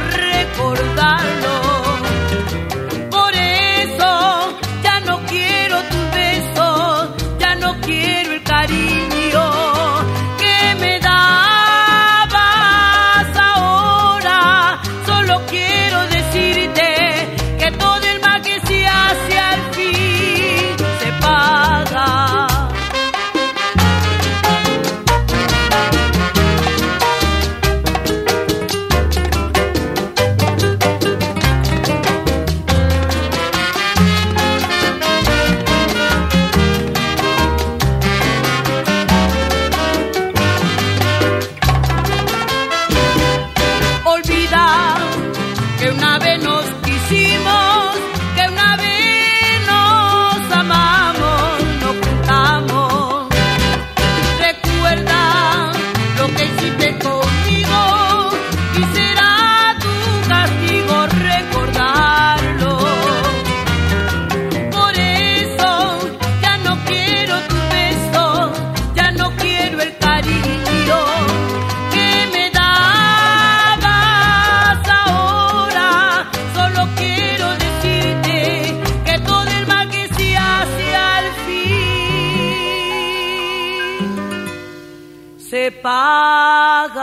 castigo پاگ